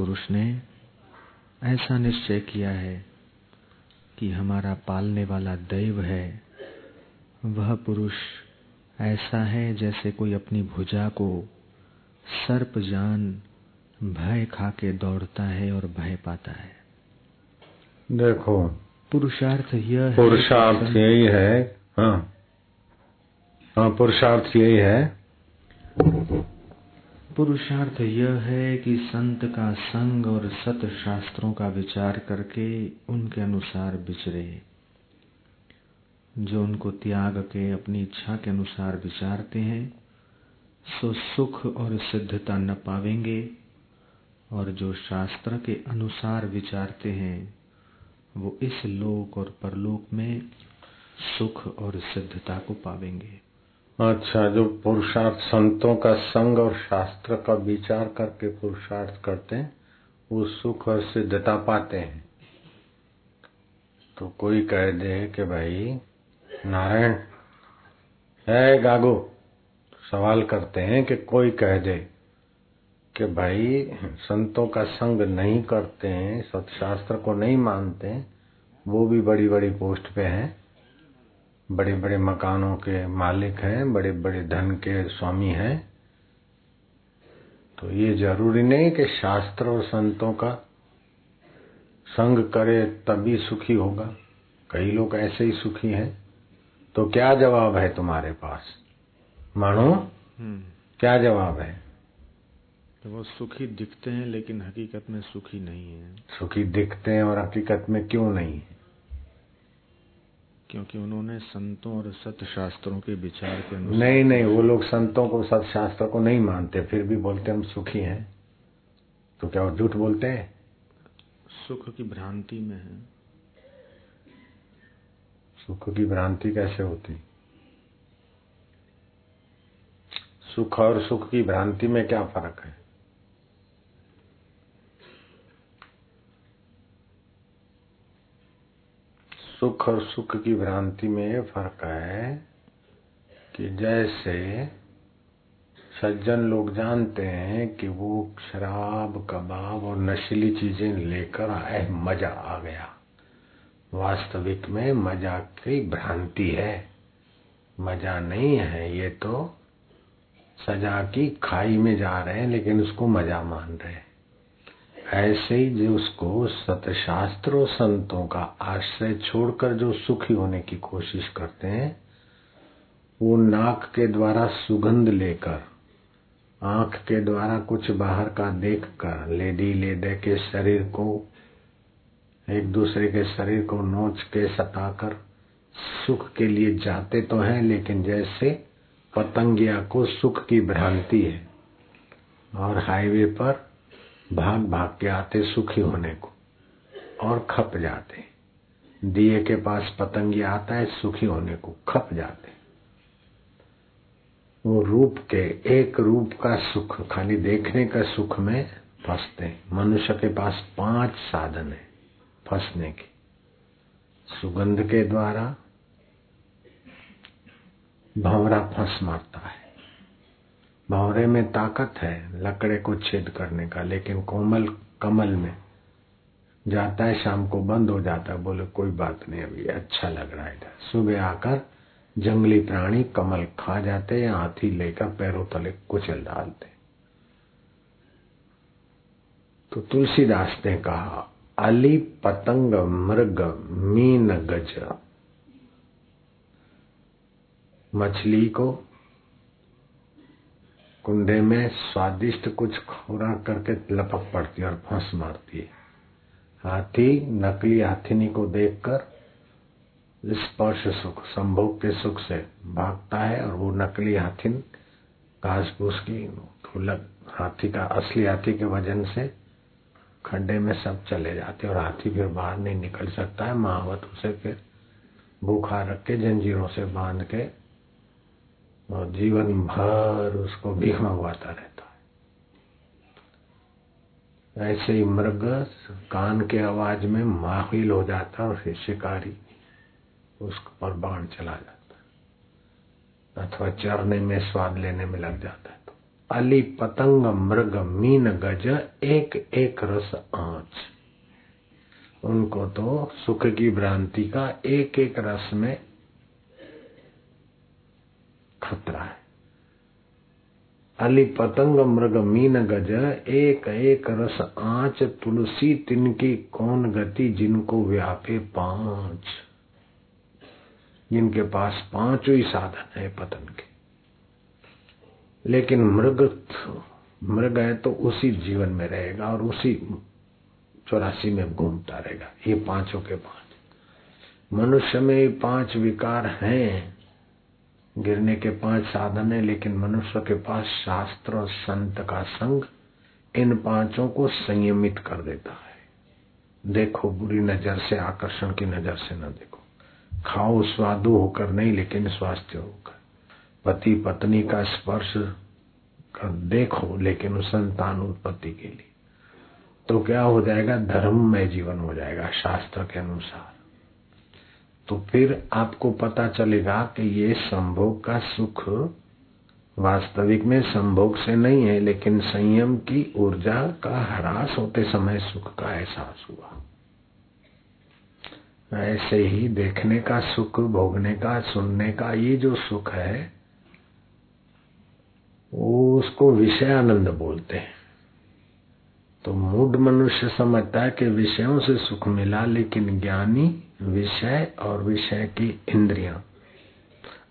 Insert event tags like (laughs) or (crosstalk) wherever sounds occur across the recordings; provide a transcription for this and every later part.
पुरुष ने ऐसा निश्चय किया है कि हमारा पालने वाला दैव है। वह पुरुष ऐसा है जैसे कोई अपनी भुजा को सर्प जान भय खा के दौड़ता है और भय पाता है। देखो पुरुषार्थ यह पुरुषार्थ यही है हाँ। हाँ पुरुषार्थ यही है। पुरुषार्थ यह है कि संत का संग और सत शास्त्रों का विचार करके उनके अनुसार विचरे जो उनको त्याग के अपनी इच्छा के अनुसार विचारते हैं, सो सुख और सिद्धता न पावेंगे, और जो शास्त्र के अनुसार विचारते हैं, वो इस लोक और परलोक में सुख और सिद्धता को पावेंगे। अच्छा जो पुरुषार्थ संतों का संग और शास्त्र का विचार करके पुरुषार्थ करते हैं, वो सुख और सिद्धता पाते हैं। तो कोई कह दे कि भाई, नारायण, है गागो, सवाल करते हैं कि कोई कह दे कि भाई, संतों का संग नहीं करते हैं, सत्शास्त्र को नहीं मानते वो भी बड़ी बड़ी पोस्ट पे हैं। बड़े बड़े मकानों के मालिक हैं बड़े बड़े धन के स्वामी हैं। तो ये ज़रूरी नहीं कि शास्त्र और संतों का संग करे तभी सुखी होगा। कई लोग ऐसे ही सुखी हैं। तो क्या जवाब है तुम्हारे पास? मानो? हम्म। क्या जवाब है? तो वो सुखी दिखते हैं लेकिन हकीकत में सुखी नहीं है। सुखी दिखते हैं और हकीकत में क्यों नहीं है? क्योंकि उन्होंने संतों और सत शास्त्रों के विचार के अनुसार नहीं नहीं वो लोग संतों को सत शास्त्र को नहीं मानते फिर भी बोलते हम सुखी हैं। तो क्या वो झूठ बोलते हैं? सुख की भ्रांति में है। सुख की भ्रांति कैसे होती? सुख और सुख की भ्रांति में क्या फ़र्क है? सुख और सुख की भ्रांति में ये फ़र्क है कि जैसे सज्जन लोग जानते हैं कि वो शराब, कबाब और नशीली चीज़ें लेकर आए, मज़ा आ गया। वास्तविक में मज़ा की भ्रांति है। मज़ा नहीं है ये तो सजा की खाई में जा रहे हैं, लेकिन उसको मज़ा मान रहे हैं। ऐसे ही जो उसको सतशास्त्रों संतों का आश्रय छोड़कर जो सुखी होने की कोशिश करते हैं, वो नाक के द्वारा सुगंध लेकर, आँख के द्वारा कुछ बाहर का देखकर, लेडी लेडे के शरीर को, एक दूसरे के शरीर को नोच के सताकर सुख के लिए जाते तो हैं, लेकिन जैसे पतंगिया को सुख की भ्रांति है, और हाईवे पर भाग भाग के आते सुखी होने को और खप जाते। दिए के पास पतंगी आता है, सुखी होने को खप जाते। वो रूप के एक रूप का सुख, खाली देखने का सुख में फंसते। मनुष्य के पास पाँच साधन है, फंसने के। सुगंध के द्वारा भंवरा फंस मारता है। भंवरे में ताकत है, लकड़े को छेद करने का, लेकिन कोमल कमल में जाता है, शाम को बंद हो जाता है। बोले, कोई बात नहीं, अभी अच्छा लग रहा है इधर। सुबह आकर जंगली प्राणी कमल खा जाते, या हाथी लेकर पैरों तले कुचल डालते। तो तुलसीदास ने कहा, अली पतंग मृग मीन गज मछली को कुंडे में स्वादिष्ट कुछ खुराक करके लपक पड़ती है और फंस मारती है। हाथी, नकली हाथिनी को देखकर स्पर्श सुख, संभोग के सुख से भागता है और वो नकली हाथिन घास फूस की लग हाथी का, असली हाथी के वज़न से खड्डे में सब चले जाते और हाथी फिर बाहर नहीं निकल सकता है। महावत उसे फिर भूखा रख के जंजीरों से बाँध के और जीवन भर उसको भीख मंगवाता रहता है। ऐसे ही मृग कान के आवाज़ में माहिल हो जाता और फिर शिकारी उस पर बाण चला जाता है। अथवा चरने में स्वाद लेने में लग जाता है तो। अली पतंग, मृग, मीन, गज, एक एक रस आँच। उनको तो सुख की भ्रांति का एक एक रस में खतरा है। अली पतंग, मृग, मीन, गज, एक एक रस, आँच, तुलसी, तिनकी कौन गति जिनको व्यापे पाँच? जिनके पास पाँचों ही साधन है पतन के। लेकिन मृग मृग है तो उसी जीवन में रहेगा और उसी चौरासी में घूमता रहेगा। ये पाँचों के पाँच। मनुष्य में पाँच विकार हैं। गिरने के पाँच साधन है, लेकिन मनुष्य के पास शास्त्र और संत का संग इन पाँचों को संयमित कर देता है। देखो, बुरी नज़र से, आकर्षण की नज़र से न देखो। खाओ, स्वादु होकर नहीं, लेकिन स्वास्थ्य होकर। पति पत्नी का स्पर्श कर देखो, लेकिन संतान उत्पत्ति के लिए। तो क्या हो जाएगा? धर्म में जीवन हो जाएगा, शास्त्र के अनुसार। तो फिर आपको पता चलेगा कि ये संभोग का सुख वास्तविक में संभोग से नहीं है, लेकिन संयम की ऊर्जा का ह्रास होते समय सुख का एहसास हुआ। ऐसे ही देखने का सुख, भोगने का, सुनने का, ये जो सुख है, वो उसको विषय आनंद बोलते हैं। तो मूड मनुष्य समझता है कि विषयों से सुख मिला, लेकिन ज्ञानी विषय और विषय की इंद्रियाँ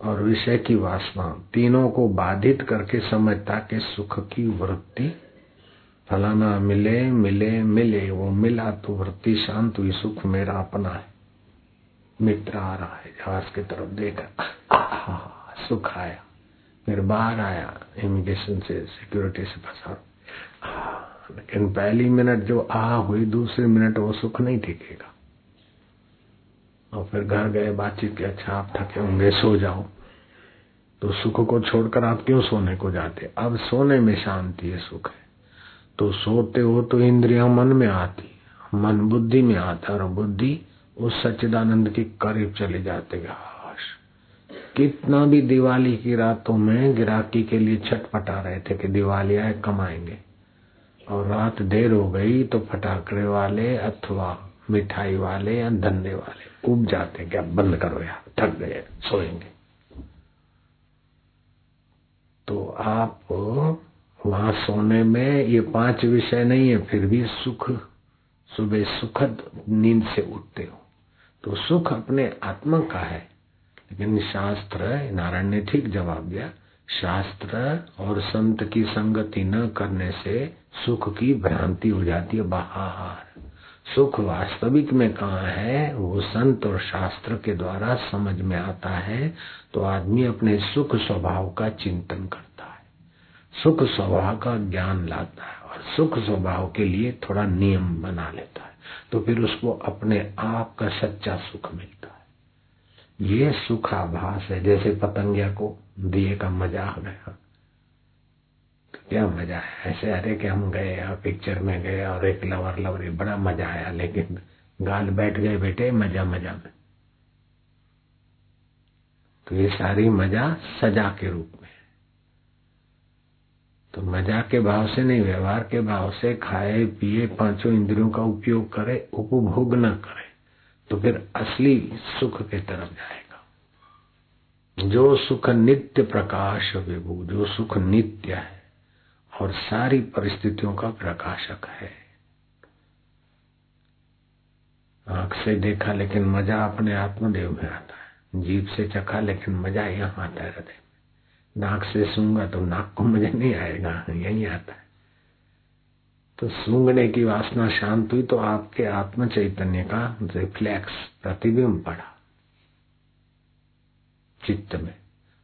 और विषय की वासना तीनों को बाधित करके समझता के सुख की वृत्ति फलाना मिले मिले मिले, वो मिला तो वृत्ति शांत हुई, सुख मेरा अपना है। मित्र आ रहा है जहाज़ की तरफ़ देखा सुख आया फिर बाहर आया, इमिग्रेशन से, सिक्योरिटी से फंसा। लेकिन पहली मिनट जो आ हुई, दूसरी मिनट वो सुख नहीं टिकेगा और फिर घर गए, बातचीत की अच्छा आप थके होंगे, सो जाओ। तो सुख को छोड़कर आप क्यों सोने को जाते? अब सोने में शांति है, सुख है। तो सोते हो तो इंद्रिया मन में आती मन बुद्धि में आता और बुद्धि उस सच्चिदानंद के करीब चले जाते कितना भी दिवाली की रातों में गिराकी के लिए छटपटा रहे थे कि दिवाली आए, कमाएँगे। और रात देर हो गई तो फटाकड़े वाले अथवा मिठाई वाले या धंधे वाले, उब जाते क्या बंद करो यार, थक गए, सोएँगे। तो आप वहाँ सोने में ये पाँच विषय नहीं है, फिर भी सुख, सुबह सुखद नींद से उठते हो। तो सुख अपने आत्मा का है। लेकिन शास्त्र, नारायण ने ठीक जवाब दिया, शास्त्र और संत की संगति न करने से सुख की भ्रांति हो जाती है, बाहर। सुख वास्तविक में कहा है, वो संत और शास्त्र के द्वारा समझ में आता है तो आदमी अपने सुख स्वभाव का चिंतन करता है। सुख स्वभाव का ज्ञान लाता है और सुख स्वभाव के लिए थोड़ा नियम बना लेता है तो फिर उसको अपने आप का सच्चा सुख मिलता है। ये सुखाभास है, जैसे पतंगिया को दिए का मज़ा आ गया क्या मज़ा है? ऐसे अरे कि हम गए और पिक्चर में गए और एक लवर लवरी बड़ा मज़ा आया, लेकिन गाल बैठ गए बेटे, मज़ा मज़ा में। तो ये सारी मज़ा सजा के रूप में तो मज़ा के भाव से नहीं, व्यवहार के भाव से खाए, पिए, पाँचों इंद्रियों का उपयोग करे, उपभोग न करे तो फिर असली सुख के तरफ़ जाएगा। जो सुख नित्य प्रकाश विभू, जो सुख नित्य है और सारी परिस्थितियों का प्रकाशक है। आँख से देखा लेकिन मज़ा अपने आत्मदेव में आता है। जीव से चखा लेकिन मज़ा यहाँ आता है हृदय में। नाक से सूँगा तो नाक को मज़ा नहीं आएगा, यही आता है। तो सूंघने की वासना शांत हुई तो आपके आत्म चैतन्य का रिफ्लेक्स प्रतिबिंब पड़ा। चित्त में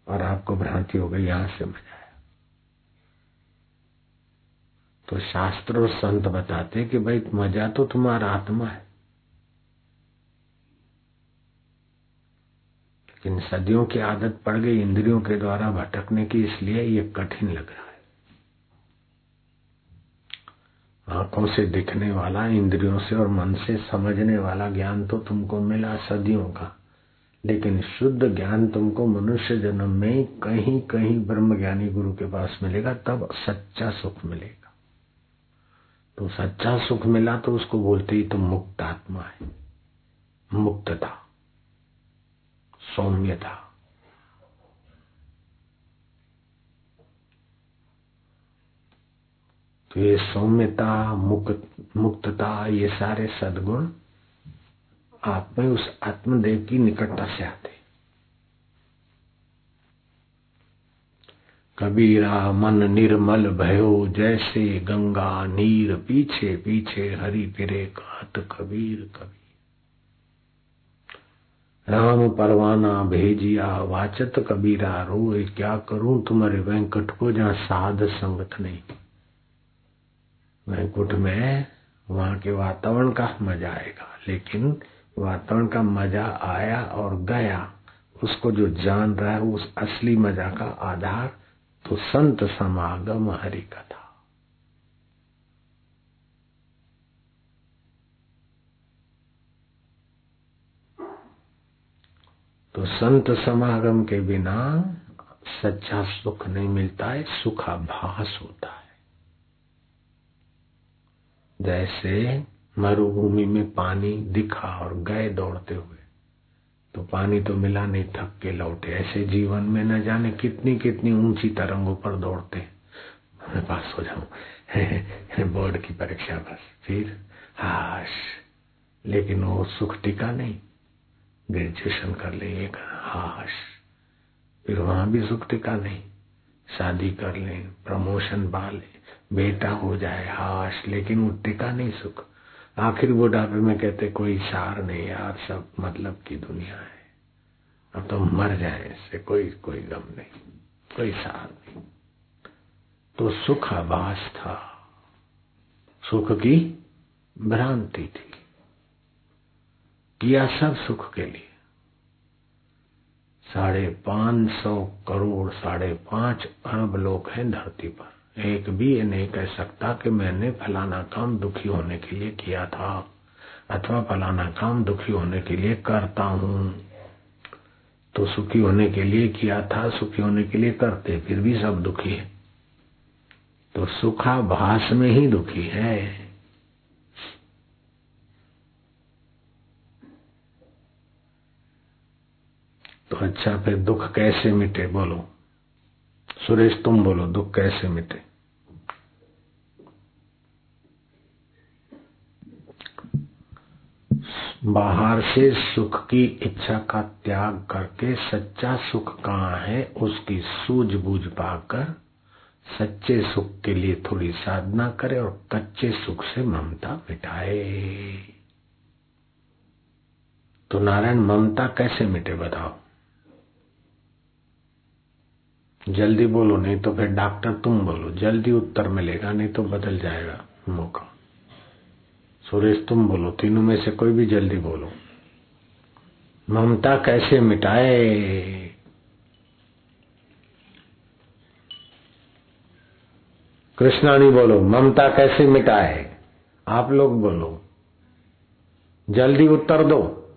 और आपको भ्रांति हो गई, यहाँ से मज़ा तो शास्त्र और संत बताते कि भाई मज़ा तो तुम्हारा आत्मा है। लेकिन सदियों की आदत पड़ गई इंद्रियों के द्वारा भटकने की, इसलिए ये कठिन लग रहा है। आँखों से दिखने वाला, इंद्रियों से और मन से समझने वाला ज्ञान तो तुमको मिला सदियों का। लेकिन शुद्ध ज्ञान तुमको मनुष्य जन्म में कहीं कहीं ब्रह्म ज्ञानी गुरु के पास मिलेगा, तब सच्चा सुख मिलेगा। तो सच्चा सुख मिला तो उसको बोलते ही तो मुक्त आत्मा है। मुक्तता सौम्यता तो ये सौम्यता, मुक्त, मुक्तता, ये सारे सदगुण आप में उस आत्मदेव की निकटता से आते कबीरा मन निर्मल भयो, जैसे गंगा नीर पीछे पीछे हरि फिरे कहत कबीर कबीर। राम परवाना भेजिया, वाचत कबीरा, रोए क्या करूँ तुम्हारे वेंकट को जहाँ साध संगत नहीं। वैकुंठ में वहाँ के वातावरण का मज़ा आएगा, लेकिन वातावरण का मज़ा आया और गया, उसको जो जान रहा है, उस असली मज़ा का आधार तो संत समागम हरि कथा। तो संत समागम के बिना सच्चा सुख नहीं मिलता है, सुखाभास होता है। जैसे मरुभूमि में पानी दिखा और गए दौड़ते हुए। तो पानी तो मिला नहीं, थक के लौटे। ऐसे जीवन में न जाने कितनी कितनी ऊँची तरंगों पर दौड़ते मैं पास हो जाऊँ। (laughs) बोर्ड की परीक्षा बस। फिर हाश। लेकिन वो सुख टिका नहीं। ग्रेजुएशन कर ले, एक हाश। फिर वहाँ भी सुख टिका नहीं। शादी कर ले, प्रमोशन पा ले, बेटा हो जाए, हाश। लेकिन वो टिका नहीं सुख। आखिर बुढ़ापे में कहते, कोई सार नहीं यार, सब मतलब की दुनिया है। अब तो मर जाए इससे, कोई कोई गम नहीं, कोई सार नहीं। तो सुख आभास था। सुख की भ्रांति थी। किया सब सुख के लिए। साढ़े पाँच सौ करोड़, साढ़े पाँच अरब लोग हैं धरती पर। एक भी ये नहीं कह सकता कि मैंने फलाना काम दुखी होने के लिए किया था, अथवा फलाना काम दुखी होने के लिए करता हूँ। तो सुखी होने के लिए किया था, सुखी होने के लिए करते, फिर भी सब दुखी है। तो सुखा सुखाभास में ही दुखी है। तो अच्छा फिर दुख कैसे मिटे, बोलो। सुरेश, तुम बोलो, दुख कैसे मिटे? बाहर से सुख की इच्छा का त्याग करके सच्चा सुख कहाँ है, उसकी सूझबूझ पाकर सच्चे सुख के लिए थोड़ी साधना करे और कच्चे सुख से ममता मिटाए तो नारायण, ममता कैसे मिटे, बताओ? जल्दी बोलो, नहीं तो फिर डॉक्टर तुम बोलो। जल्दी उत्तर मिलेगा, नहीं तो बदल जाएगा मौका। सुरेश, तुम बोलो, तीनों में से कोई भी जल्दी बोलो। ममता कैसे मिटाए? कृष्णानी बोलो, ममता कैसे मिटाए? आप लोग बोलो। जल्दी उत्तर दो।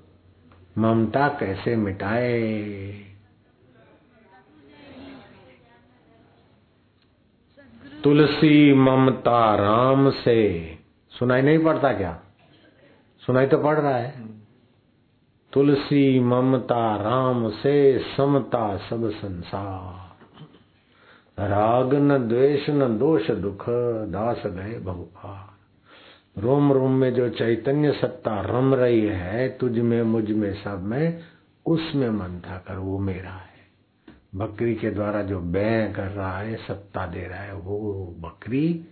ममता कैसे मिटाए? तुलसी ममता राम से। सुनाई नहीं पड़ता क्या? सुनाई तो पड़ रहा है। तुलसी ममता राम से समता सब संसार। राग न द्वेष न दोष दुख, दास गए बहुपार। रोम रोम में जो चैतन्य सत्ता रम रही है, तुझ में मुझमें सब में, उसमें मन था कर, वो मेरा है। बकरी के द्वारा जो बै कर रहा है, सत्ता दे रहा है, वो बकरी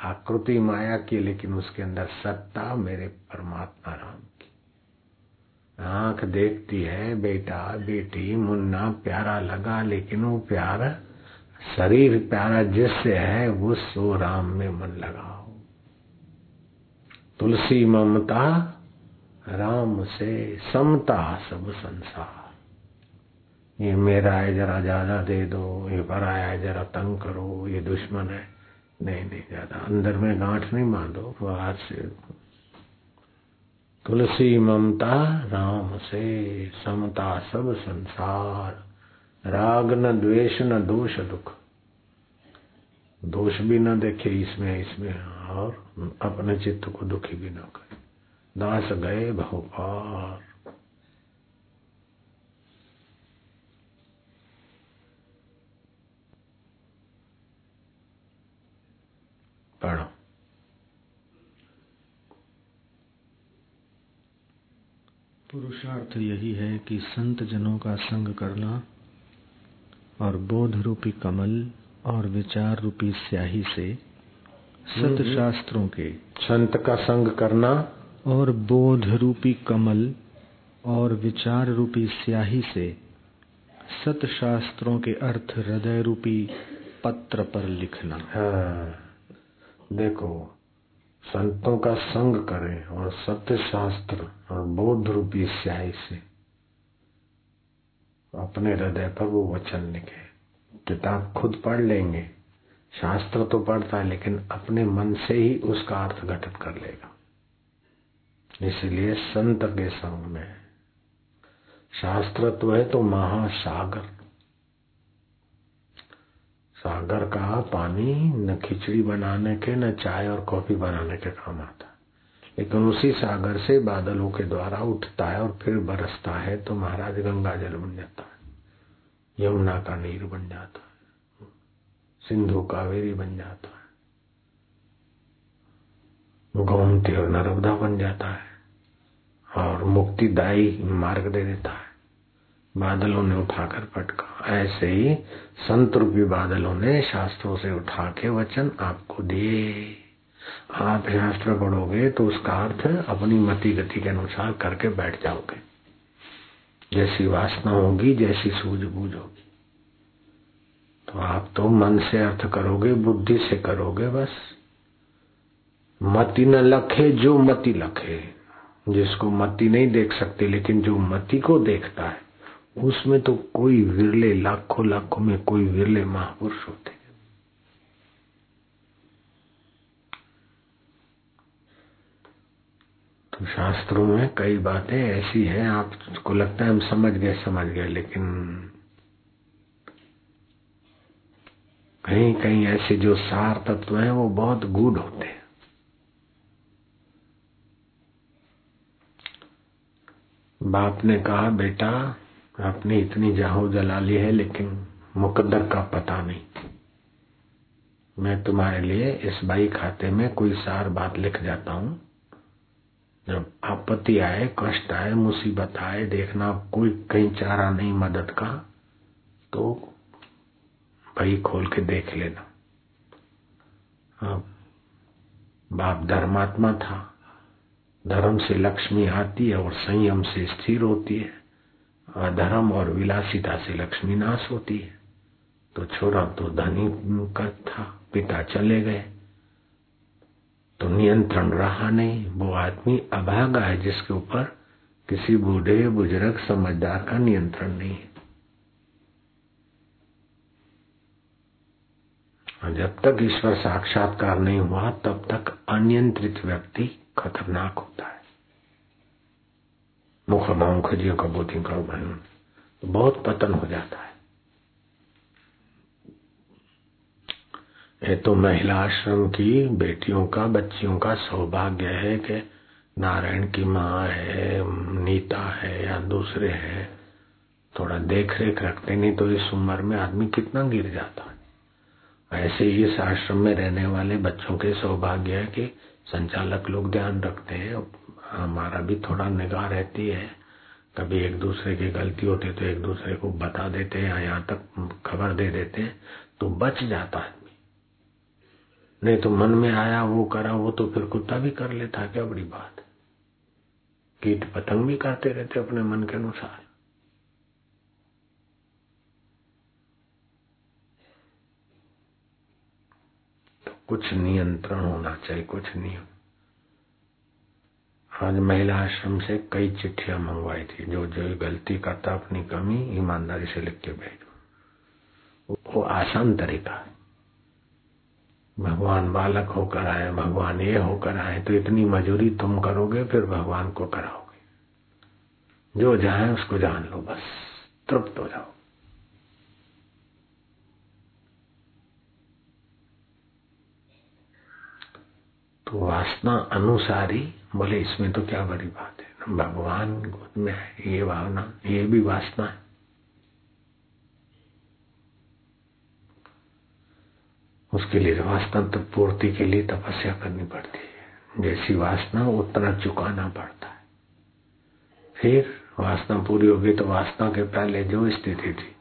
आकृति माया की, लेकिन उसके अंदर सत्ता मेरे परमात्मा राम की। आँख देखती है, बेटा, बेटी, मुन्ना, प्यारा लगा, लेकिन वो प्यारा शरीर प्यारा जिससे है वो सो राम में मन लगाओ। तुलसी ममता, राम से समता सब संसार। ये मेरा है, जरा ज़्यादा दे दो, ये पराया है, जरा तंग करो, ये दुश्मन है। नहीं नहीं, ज़्यादा। अंदर में गांठ नहीं बांधो, बाहर से। तुलसी ममता, राम से, समता सब संसार। राग न द्वेष, न दोष दुख। दोष भी न देखे, इसमें इसमें, और अपने चित्त को दुखी भी न करे। दास गए भोपाल पढ़ो पुरुषार्थ यही है कि संत जनों का संग करना और बोध रूपी कमल और विचार रूपी स्याही से सत। शास्त्रों के संत का संग करना और बोध रूपी कमल और विचार रूपी स्याही से सत शास्त्रों के अर्थ हृदय रूपी पत्र पर लिखना हाँ देखो, संतों का संग करें और सत्य शास्त्र और बौद्ध रूपी स्याही से। अपने हृदय पर वो वचन लिखे। किताब खुद पढ़ लेंगे। शास्त्र तो पढ़ता है, लेकिन अपने मन से ही उसका अर्थ घटित कर लेगा। इसलिए संत के संग में। शास्त्र तो है तो महासागर। सागर का पानी न खिचड़ी बनाने के, न चाय और कॉफ़ी बनाने के काम आता लेकिन उसी सागर से बादलों के द्वारा उठता है और फिर बरसता है तो महाराज गंगा जल बन जाता है। यमुना का नीर बन जाता है। सिंधु कावेरी बन जाता है। गोमती और नर्मदा बन जाता है और मुक्तिदायी मार्ग दे देता है। बादलों ने उठाकर पटका। ऐसे ही संत रूपी बादलों ने शास्त्रों से उठा के वचन आपको दिए। आप शास्त्र पढ़ोगे तो उसका अर्थ अपनी मति गति के अनुसार करके बैठ जाओगे। जैसी वासना होगी, जैसी सूझबूझ होगी। तो आप तो मन से अर्थ करोगे, बुद्धि से करोगे बस। मति न लखे जो मति लखे। जिसको मति नहीं देख सकते, लेकिन जो मति को देखता है। उसमें तो कोई विरले, लाखों लाखों में कोई विरले महापुरुष होते तो शास्त्रों में कई बातें ऐसी हैं, आपको लगता है हम समझ गए समझ गए, लेकिन कहीं कहीं ऐसे जो सार तत्व हैं, वो बहुत गूढ़ होते हैं। बाप ने कहा, बेटा आपने इतनी जाहो जला ली है, लेकिन मुकद्दर का पता नहीं। मैं तुम्हारे लिए इस बाई खाते में कोई सार बात लिख जाता हूँ। जब आपत्ति आए, कष्ट आए, मुसीबत आए, देखना कोई कहीं चारा नहीं मदद का तो भाई खोल के देख लेना। हाँ बाप धर्मात्मा था। धर्म से लक्ष्मी आती है और संयम से स्थिर होती है। अधर्म और विलासिता से लक्ष्मी नाश होती है। तो छोरा तो धनी का था, पिता चले गए। तो नियंत्रण रहा नहीं, वो आदमी अभागा है, जिसके ऊपर किसी बूढ़े बुज़ुर्ग समझदार का नियंत्रण नहीं है। जब तक ईश्वर साक्षात्कार नहीं हुआ, तब तक अनियंत्रित व्यक्ति खतरनाक होता है। मुख मुख जीव का बुद्धि का तो बहुत पतन हो जाता है। ये तो महिला आश्रम की बेटियों का, बच्चियों का सौभाग्य है कि नारायण की माँ है, नीता है या दूसरे हैं। थोड़ा देख रेख रखते, नहीं तो इस उम्र में आदमी कितना गिर जाता है। ऐसे ही इस आश्रम में रहने वाले बच्चों के सौभाग्य है कि संचालक लोग ध्यान रखते हैं हमारा भी थोड़ा निगाह रहती है। कभी एक दूसरे की गलती होती है तो एक दूसरे को बता देते हैं या यहाँ तक खबर दे देते हैं तो बच जाता है। नहीं तो मन में आया, वो करा, वो तो फिर कुत्ता भी कर लेता क्या बड़ी बात कीट पतंग भी करते रहते अपने मन के अनुसार। तो कुछ नियंत्रण होना चाहिए, कुछ नियम। आज महिला आश्रम से कई चिट्ठियाँ मंगवाई थी, जो जो गलती करता अपनी कमी ईमानदारी से लिख के भेजो। वो आसान तरीका भगवान बालक होकर आए, भगवान ये होकर आए तो इतनी मजूरी तुम करोगे, फिर भगवान को कराओगे। जो जाए उसको जान लो, बस, तृप्त हो जाओ। तो वासना अनुसारी बोले, इसमें तो क्या बड़ी बात है? भगवान गोद में है, ये भावना, ये भी वासना है। उसके लिए वासना तो पूर्ति के लिए तपस्या करनी पड़ती है। जैसी वासना, उतना चुकाना पड़ता है। फिर वासना पूरी होगी तो वासना के पहले जो स्थिति थी,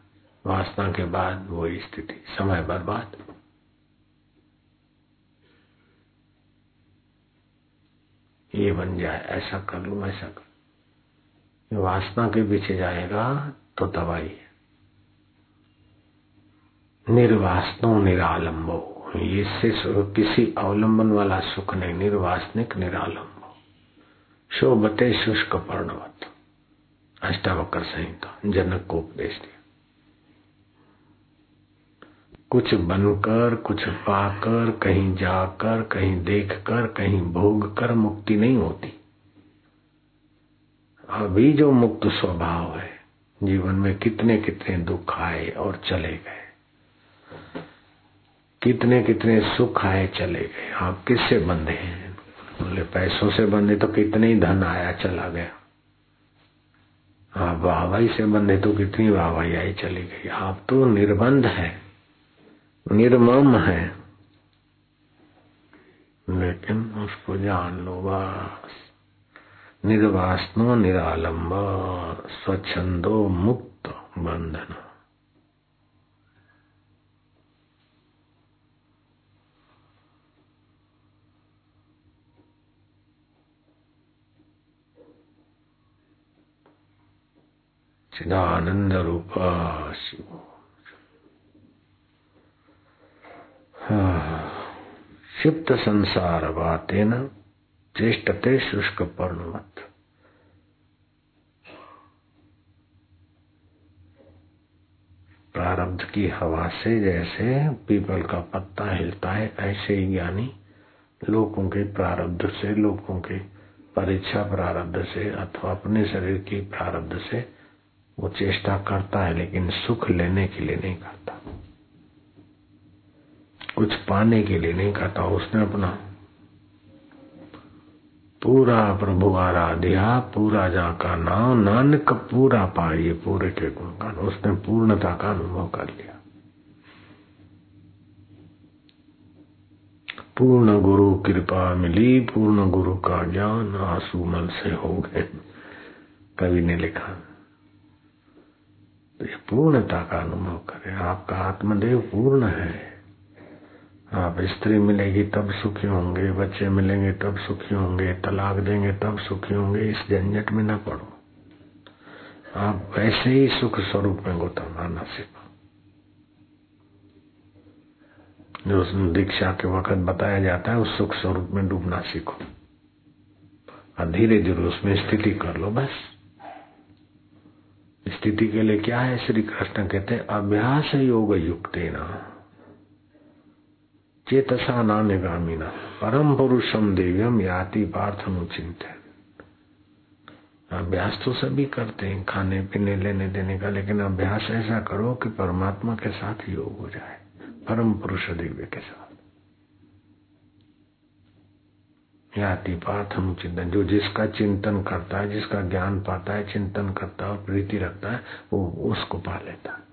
वासना के बाद वही स्थिति। समय बर्बाद। ये बन जाए, ऐसा कर लू ऐसा कर वासना के पीछे जाएगा तो तबाही है। निर्वासनो निरालंबो इससे किसी अवलंबन वाला सुख नहीं, निर्वासनिक निरालंबो। शोभते शुष्क पर्णवत, अष्टावक्र संहिता जनक को उपदेश दिया। कुछ बनकर, कुछ पाकर, कहीं जाकर, कहीं देखकर, कहीं भोग कर मुक्ति नहीं होती। अभी जो मुक्त स्वभाव है, जीवन में कितने कितने दुख आए और चले गए। कितने कितने सुख आए, चले गए। आप किससे बंधे हैं? बोले, पैसों से बंधे तो कितने ही धन आया, चला गया। आप वाहवाई से बंधे तो कितनी वाहवाई आई, चली गई। आप तो निर्बंध है। निर्मम है। लेकिन उसको जान लो बस। निर्वासनो, निरालंब, स्वच्छंदो, मुक्त, बंधन। चिदानंद रूप शिव। क्षिप्त संसार वातेन चेष्टते शुष्क पर्णवत। प्रारब्ध की हवा से जैसे पीपल का पत्ता हिलता है, ऐसे ही ज्ञानी लोगों के प्रारब्ध से, लोगों के परीक्षा प्रारब्ध से अथवा अपने शरीर की प्रारब्ध से वो चेष्टा करता है, लेकिन सुख लेने के लिए नहीं करता। कुछ पाने के लिए नहीं करता उसने अपना पूरा प्रभु आराध्या, पूरा जा का नाम, नानक पूरा पाइए पूरे के गुण का उसने पूर्णता का अनुभव कर लिया। पूर्ण गुरु कृपा मिली, पूर्ण गुरु का ज्ञान आँसू से हो गए। कवि ने लिखा तो ये पूर्णता का अनुभव करें, आपका आत्मदेव पूर्ण है। आप स्त्री मिलेगी तब सुखी होंगे, बच्चे मिलेंगे तब सुखी होंगे, तलाक देंगे तब सुखी होंगे, इस झंझट में ना पड़ो। आप वैसे ही सुख स्वरूप में गोता मारना सीखो जो दीक्षा के वक्त बताया जाता है, उस सुख स्वरूप में डूबना सीखो। और धीरे धीरे उसमें स्थिति कर लो, बस। स्थिति के लिए क्या है? श्री कृष्ण कहते हैं, अभ्यास योग युक्त ना चेतसा नान्यगामिना। परम पुरुषम देव्यम याति पार्थ पार्थनुचिंत अभ्यास तो सभी करते हैं, खाने, पीने, लेने, देने का, लेकिन अभ्यास ऐसा करो कि परमात्मा के साथ योग हो जाए, परम पुरुष दिव्य के साथ। याति पार्थम चिंतन। जो जिसका चिंतन करता है, जिसका ज्ञान पाता है, चिंतन करता है और प्रीति रखता है, वो उसको पा लेता।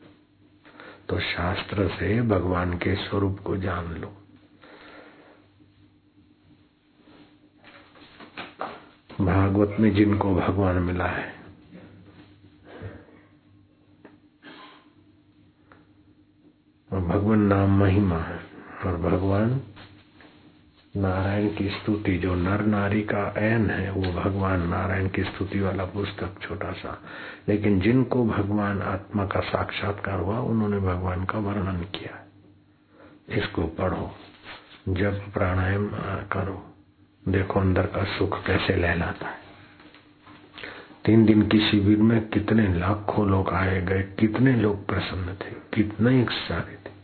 तो शास्त्र से भगवान के स्वरूप को जान लो। भागवत में जिनको भगवान मिला है। और भगवान नाम महिमा है। और भगवान नारायण की स्तुति, जो नर नारी का ऐन है, वो भगवान नारायण की स्तुति वाला पुस्तक छोटा सा। लेकिन जिनको भगवान आत्मा का साक्षात्कार हुआ, उन्होंने भगवान का वर्णन किया। इसको पढ़ो। जब प्राणायाम करो। देखो अंदर का सुख कैसे लहलाता है। तीन दिन की शिविर में कितने लाखों लोग आए गए, कितने लोग प्रसन्न थे, कितने सारे थे।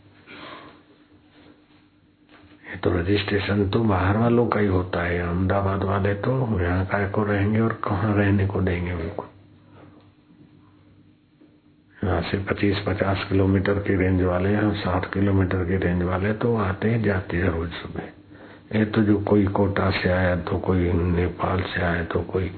ये तो रजिस्ट्रेशन तो बाहर वालों का ही होता है, अहमदाबाद वाले तो यहाँ काय को रहेंगे और कहाँ रहने को देंगे उनको यहाँ से पच्चीस, पचास किलोमीटर की रेंज वाले या साठ किलोमीटर की रेंज वाले तो आते ही जाते हैं रोज सुबह। ये तो जो कोई कोटा से आया तो कोई नेपाल से आया तो कोई